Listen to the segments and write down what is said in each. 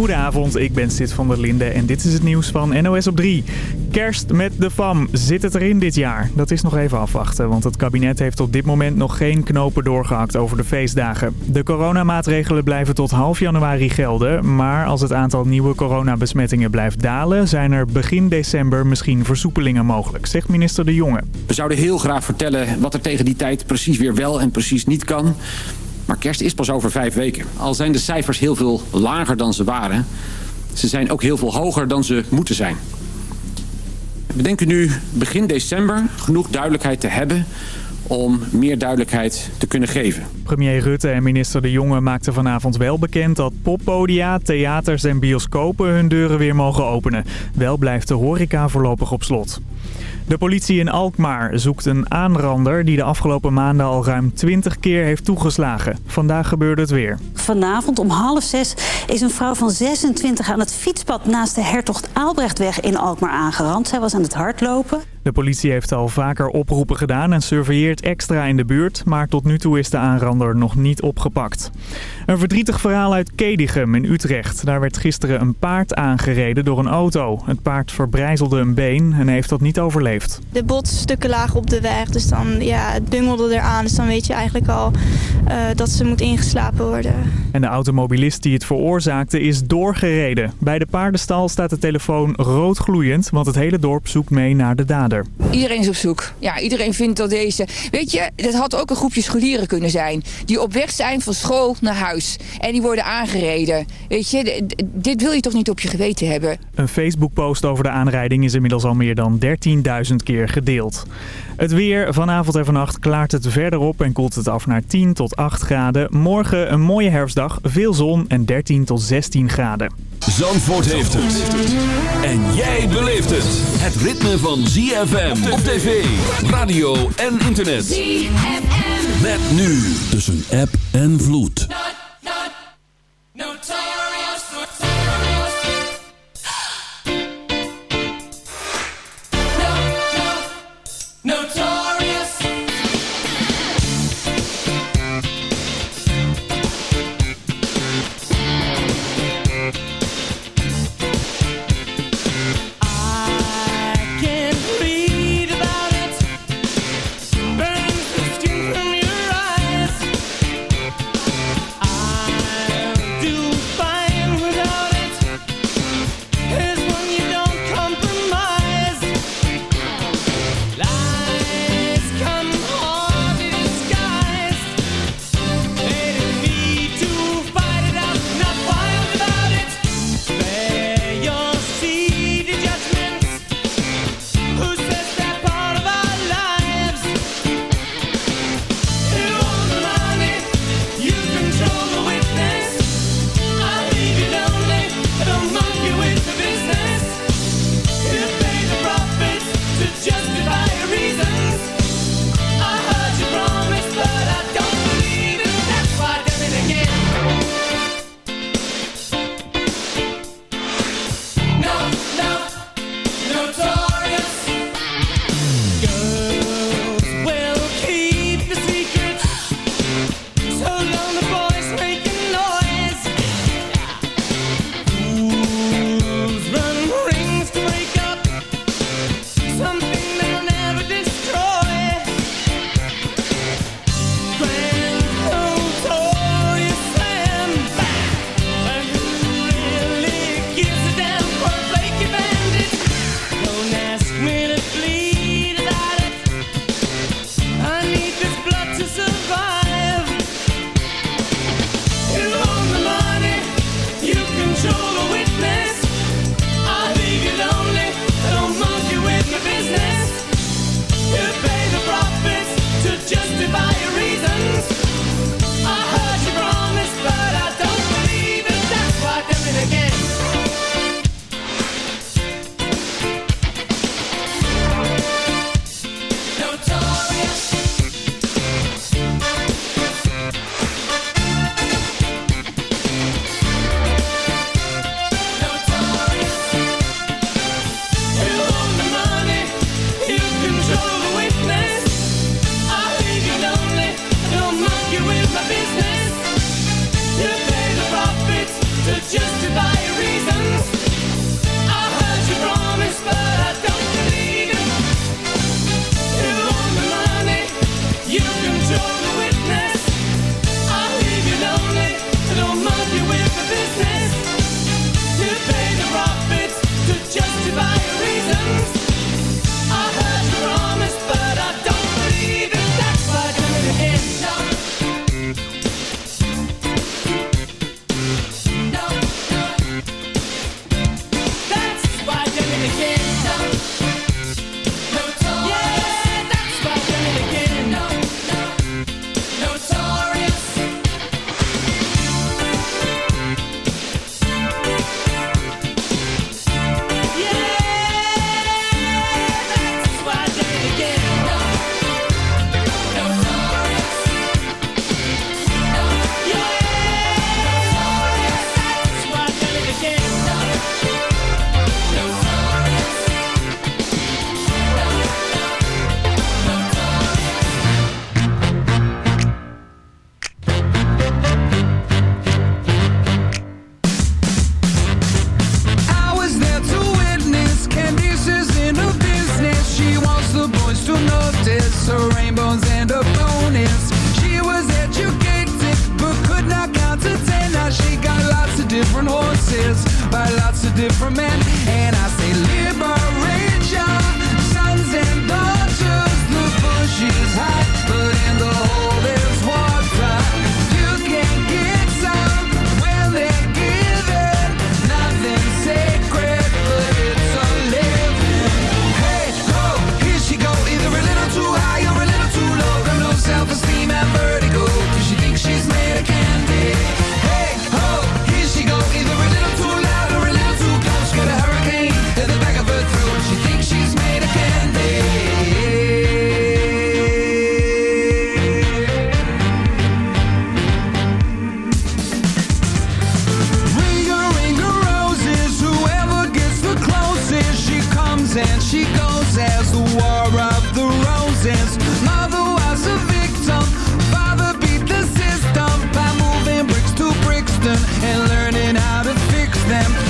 Goedenavond, ik ben Sid van der Linde en dit is het nieuws van NOS op 3. Kerst met de FAM. Zit het erin dit jaar? Dat is nog even afwachten, want het kabinet heeft op dit moment nog geen knopen doorgehakt over de feestdagen. De coronamaatregelen blijven tot half januari gelden, maar als het aantal nieuwe coronabesmettingen blijft dalen, zijn er begin december misschien versoepelingen mogelijk, zegt minister De Jonge. We zouden heel graag vertellen wat er tegen die tijd precies weer wel en precies niet kan. Maar kerst is pas over vijf weken. Al zijn de cijfers heel veel lager dan ze waren... ze zijn ook heel veel hoger dan ze moeten zijn. We denken nu begin december genoeg duidelijkheid te hebben om meer duidelijkheid te kunnen geven. Premier Rutte en minister De Jonge maakten vanavond wel bekend dat poppodia, theaters en bioscopen hun deuren weer mogen openen. Wel blijft de horeca voorlopig op slot. De politie in Alkmaar zoekt een aanrander die de afgelopen maanden al ruim 20 keer heeft toegeslagen. Vandaag gebeurde het weer. Vanavond om half zes is een vrouw van 26 aan het fietspad naast de Hertocht Aalbrechtweg in Alkmaar aangerand. Zij was aan het hardlopen. De politie heeft al vaker oproepen gedaan en surveilleert extra in de buurt, maar tot nu toe is de aanrander nog niet opgepakt. Een verdrietig verhaal uit Kedigum in Utrecht. Daar werd gisteren een paard aangereden door een auto. Het paard verbrijzelde een been en heeft dat niet overleefd. De botstukken lagen op de weg, dus dan ja, het bungelde eraan. Dus dan weet je eigenlijk al uh, dat ze moet ingeslapen worden. En de automobilist die het veroorzaakte is doorgereden. Bij de paardenstal staat de telefoon rood gloeiend, want het hele dorp zoekt mee naar de dader. Iedereen is op zoek. Ja, iedereen vindt dat deze... Weet je, het had ook een groepje scholieren kunnen zijn. Die op weg zijn van school naar huis. En die worden aangereden. Weet je, dit wil je toch niet op je geweten hebben. Een Facebook-post over de aanrijding is inmiddels al meer dan 13.000 keer gedeeld. Het weer. Vanavond en vannacht klaart het verder op en koelt het af naar 10 tot 8 graden. Morgen een mooie herfstdag, veel zon en 13 tot 16 graden. Zandvoort heeft het. En jij beleeft het. Het ritme van ZFM op tv, radio en internet. ZFM. Met nu tussen app en vloed. learning how to fix them.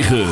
9.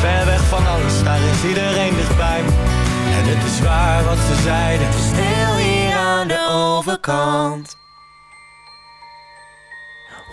Ver weg van alles, daar is iedereen dichtbij me En het is waar wat ze zeiden Stil hier aan de overkant.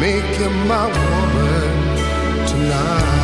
make you my woman tonight.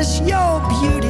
notice your beauty.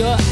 your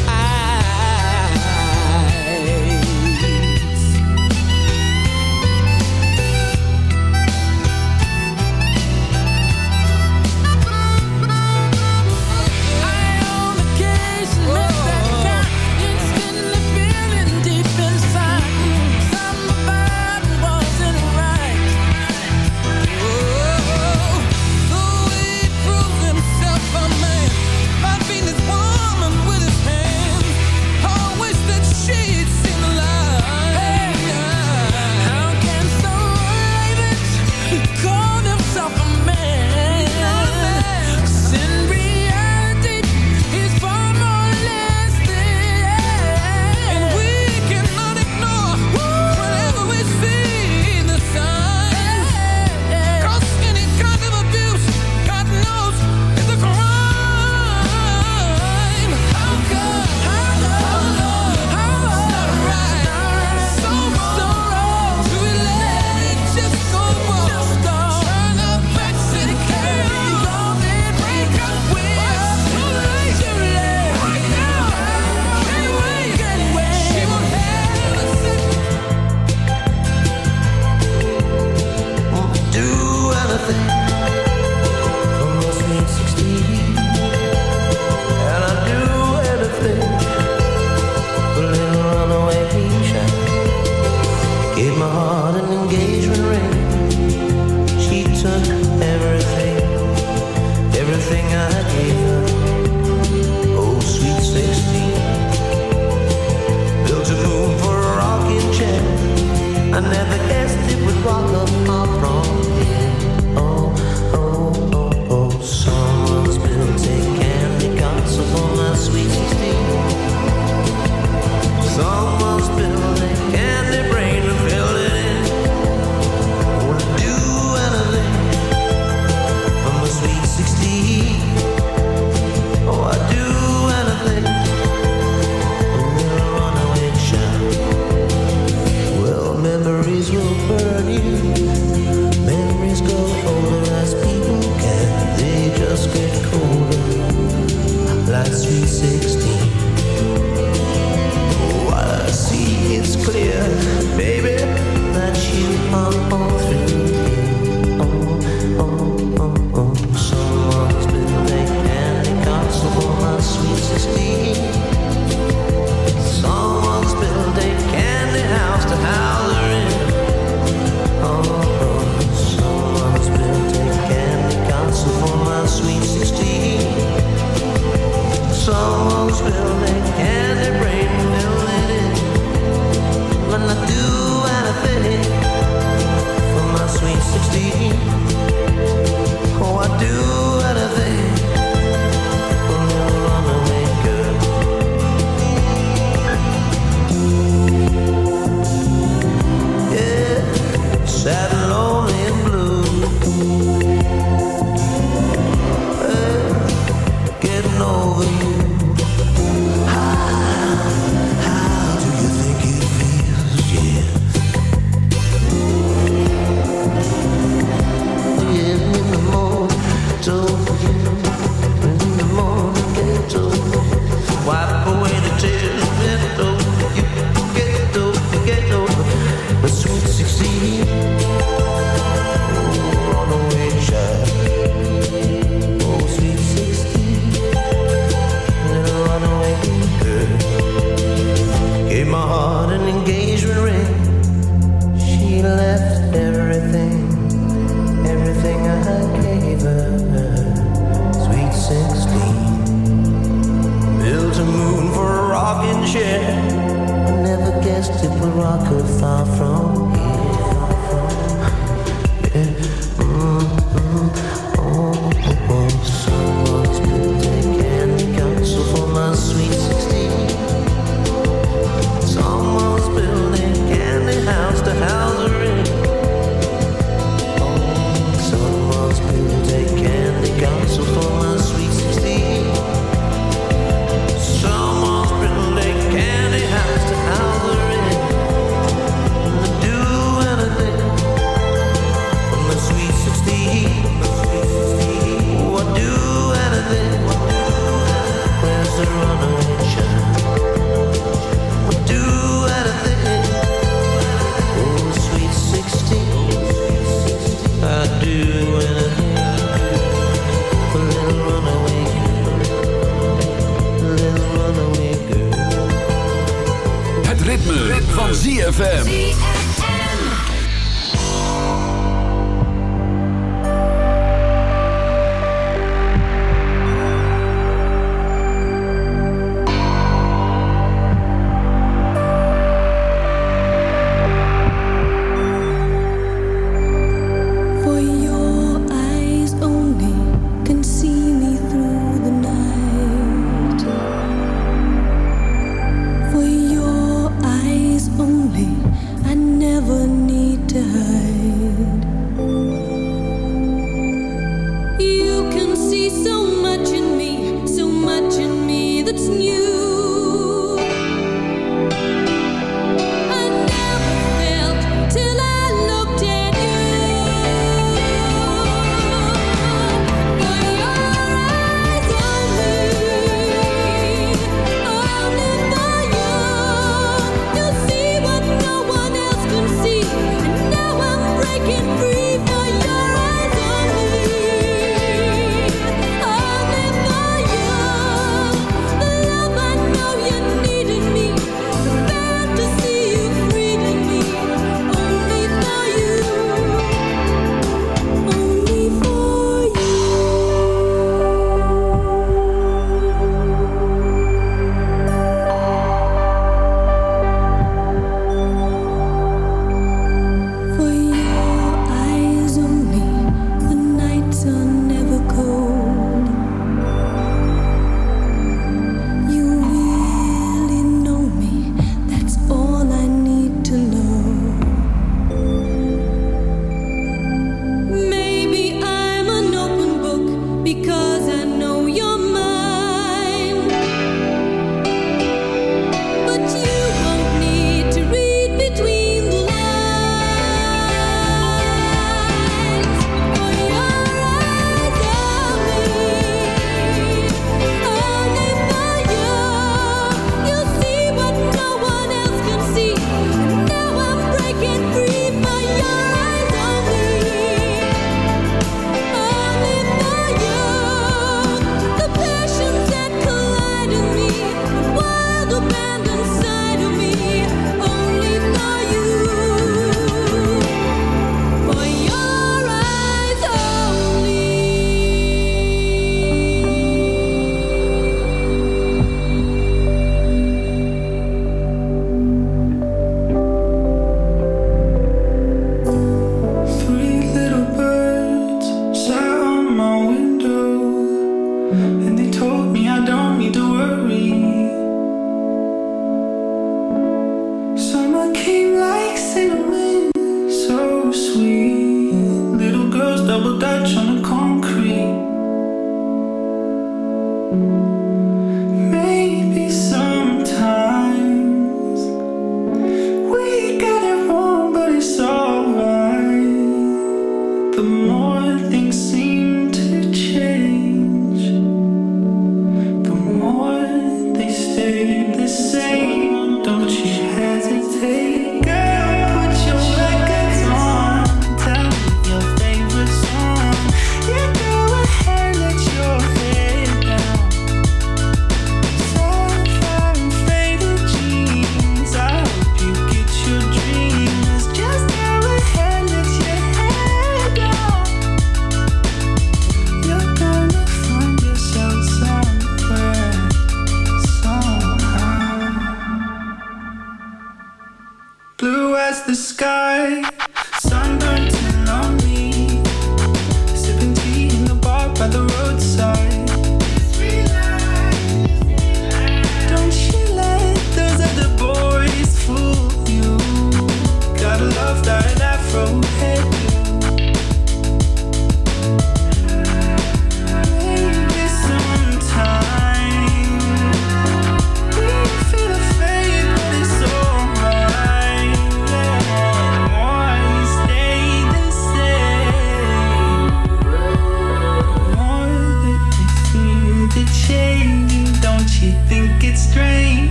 plastic Morocco far from